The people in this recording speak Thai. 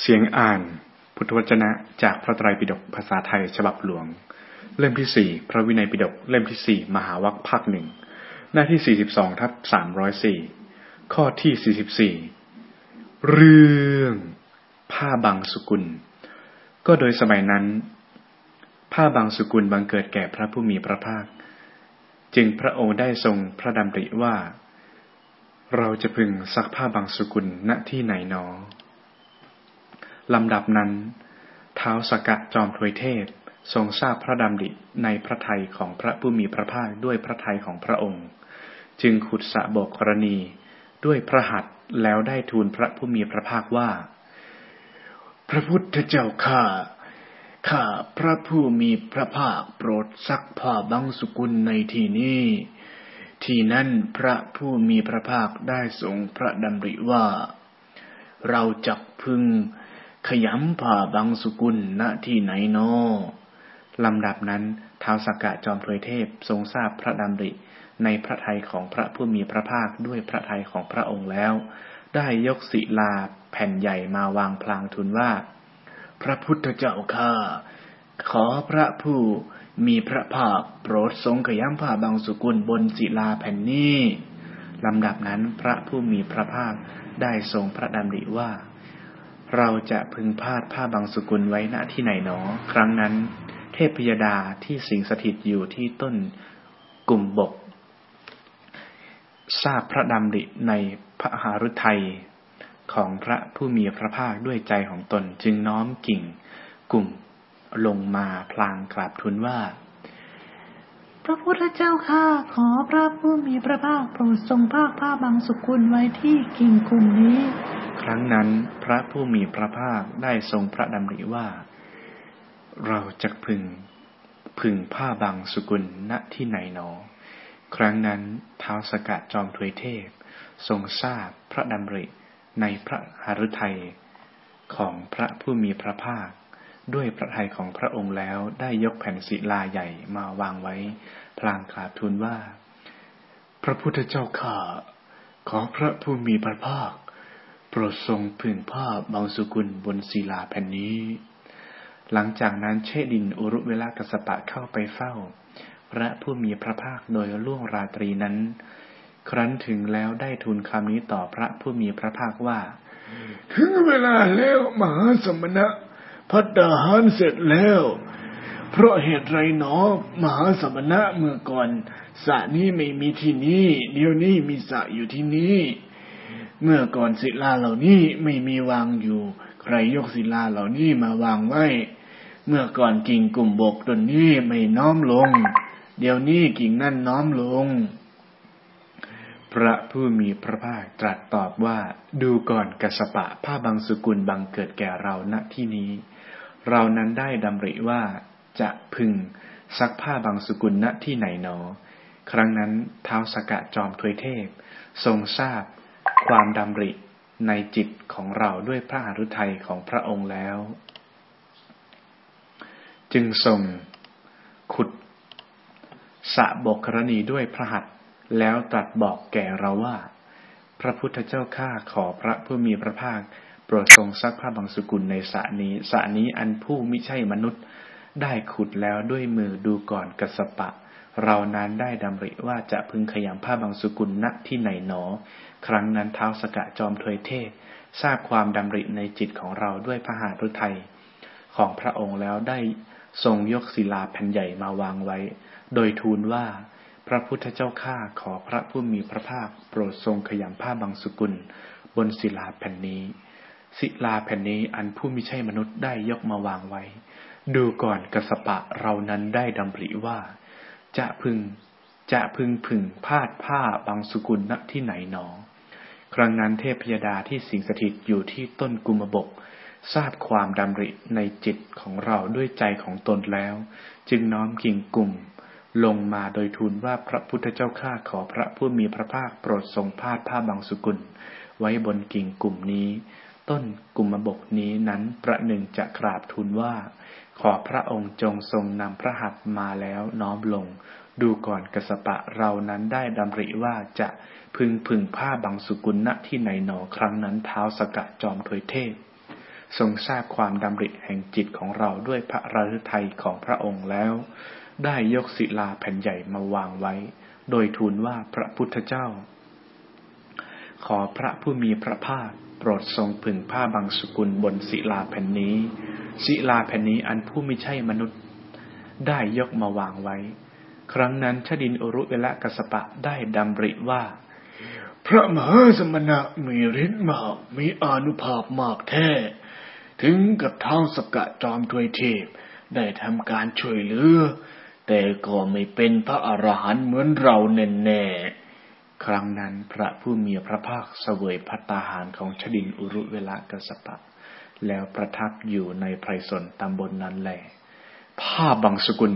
เสียงอ่านพุทธวจนะจากพระไตรปิฎกภาษาไทยฉบับหลวง เล่มที่สี่พระวินัยปิฎกเล่มที่สี่มหาวัคภาคหนึ่งหน้าที่สี่สิบสองทับสามร้อยสี่ข้อที่สี่สิบสี่เรื่อง ผ้าบางสุกุล ก็โดยสมัยนั้น ผ้าบางสุกุลบังเกิดแก่พระผู้มีพระภาค จึงพระองค์ได้ทรงพระดำริว่า เราจะพึงซักผ้าบางสุกุลณที่ไหนหนอ ลำดับนั้น เท้าสกะจอมทวยเทพทรงทราบพระดำริในพระทัยของพระผู้มีพระภาคด้วยพระทัยของพระองค์ จึงขุดสะโบกกรณี ด้วยพระหัตถ์แล้วได้ทูลพระผู้มีพระภาคว่า พระพุทธเจ้าข้าข้าพระผู้มีพระภาคโปรดซักผ้าบางสุกุลในที่นี้ ที่นั่นพระผู้มีพระภาคได้ทรงพระดำริว่า เราจักพึง ขยำผ่าบางสุกุลณที่ไหนนอลำดับนั้นท้าวสกกะจอมถวยเทพทรงทราบพระดำริ ในพระทัยของพระผู้มีพระภาคด้วยพระทัยของพระองค์แล้ว ได้ยกศิลาแผ่นใหญ่มาวางพลางทูลว่า พระพุทธเจ้าข้าขอพระผู้มีพระภาคโปรดทรงขยำผ้าบางสุกุลบนศิลาแผ่นนี้ลำดับนั้นพระผู้มีพระภาคได้ทรงพระดำริว่า เราจะพึงพาดผ้าบางสุกุลไว้ณที่ไหนหนอ ครั้งนั้น เทพยดาที่สิงสถิตอยู่ที่ต้นกลุ่มบก ทราบพระดำริในพระหฤทัยของพระผู้มีพระภาคด้วยใจของตนจึงน้อมกิ่ง กลุ่มลงมาพลางกราบทูลว่า พระพุทธเจ้าข้าขอพระผู้มีพระภาคโปรดทรงภาคผ้าบางสุกุลไว้ที่กิ่งกลุ่มนี้ ครั้งนั้นพระผู้มีพระภาคได้ทรงพระดำริว่า เราจะพึงพึงผ้าบางสุกุลณที่ไหนหนอ ครั้งนั้นท้าวสกัดจอมทวยเทพ ทรงทราบพระดำริในพระหฤทัยของพระผู้มีพระภาค ด้วยพระทัยของพระองค์แล้วได้ยกแผ่นศิลาใหญ่มาวางไว้ พลางกราบทูลว่า พระพุทธเจ้าข้าขอพระผู้มีพระภาค โปรดทรงพึ่งผ้าบางสุกุลบนศิลาแผ่นนี้ หลังจากนั้นเชดินอุรุเวลากสปะเข้าไปเฝ้า พระผู้มีพระภาคโดยล่วงราตรีนั้น ครั้นถึงแล้วได้ทูลคำนี้ต่อพระผู้มีพระภาคว่า ถึงเวลาแล้วมหาสมณะ พัฒหารเสร็จแล้ว เพราะเหตุไรหนอ มหาสมณะเมื่อก่อนสระนี้ไม่มีที่นี้เดี๋ยวนี้มีสระอยู่ที่นี้เมื่อก่อนศิลาเหล่านี้ไม่มีวางอยู่ ใครยกศิลาเหล่านี้มาวางไว้ เมื่อก่อนกิ่งกลุ่มบกต้นนี้ไม่น้อมลง เดี๋ยวนี้กิ่งนั่นน้อมลง พระผู้มีพระภาคตรัสตอบว่า ดูก่อนกสปะผ้าบางสุกุลบังเกิดแก่เราณที่นี้ เรานั้นได้ดำริว่าจะพึงซักผ้าบางสุกุลณที่ไหนหนอ ครั้งนั้นเท้าสกะจอมทวยเทพ ทรงทราบความดำริในจิตของเราด้วยพระหฤทัยของพระองค์แล้ว จึงทรงขุดสะบกกรณีด้วยพระหัตถ์แล้วตรัสบอกแก่เราว่า พระพุทธเจ้าข้าขอพระผู้มีพระภาค รดทรงซักผ้าบางสุกุลในสระนี้สระนี้อันผู้มิใช่มนุษย์ ได้ขุดแล้วด้วยมือดูก่อนกสปะ เรานั้นได้ดำริว่าจะพึงขยำผ้าบางสุกุลณที่ไหนหนอ ครั้งนั้นเท้าสกะจอมทวยเทพทราบความดำริในจิตของเราด้วยพระหฤทัยของพระองค์แล้วได้ทรงยกศิลาแผ่นใหญ่มาวางไว้ โดยทูลว่า พระพุทธเจ้าข้าขอพระผู้มีพระภาคโปรดทรงขยำผ้าบางสุกุล บนศิลาแผ่นนี้ ศิลาแผ่นนี้อันผู้มิใช่มนุษย์ได้ยกมาวางไว้ ดูก่อนกสปะเรานั้นได้ดำริว่า จะพึงจะพึงพึงพาดผ้าบางสุกุลณที่ไหนหนอ ครั้งนั้นเทพยดาที่สิงสถิตอยู่ที่ต้นกุมบก ทราบความดำริในจิตของเราด้วยใจของตนแล้ว จึงน้อมกิ่งกลุ่ม ลงมาโดยทูลว่าพระพุทธเจ้าข้าขอพระผู้มีพระภาคโปรดทรงพาดผ้าบางสุกุล ไว้บนกิ่งกลุ่มนี้ ต้นกุมบกนี้นั้นประหนึ่งจะกราบทูลว่า ขอพระองค์จงทรงนำพระหัตถ์มาแล้วน้อมลง ดูก่อนกสปะเรานั้นได้ดำริว่าจะพึงพึงผ้าบางสุกุลณที่ไหนหนอครั้งนั้นเท้าสกะจอมถวยเทพ ทรงทราบความดำริแห่งจิตของเราด้วยพระราชทัยของพระองค์แล้ว ได้ยกศิลาแผ่นใหญ่มาวางไว้ โดยทูลว่าพระพุทธเจ้า ขอพระผู้มีพระภาค รดทรงผึ่งผ้าบางสกุลบนศิลาแผ่นนี้ ศิลาแผ่นนี้อันผู้ไม่ใช่มนุษย์ ได้ยกมาวางไว้ ครั้งนั้นชดินอรุเวละกสปะได้ดำริว่า พระมหาสมณะมีฤทธิ์มากมีอนุภาพมากแท้ ถึงกับท้าวสกะจอมทวยเทพ ได้ทำการช่วยเหลือ แต่ก็ไม่เป็นพระอรหันต์เหมือนเราแน่ๆ ครั้งนั้นพระผู้มีพระภาคเสวยพัตตาหารของชดินอุรุเวลากสปะ แล้วประทับอยู่ในไพรสนตำบลนนั้นแหลผ้าบางสกุล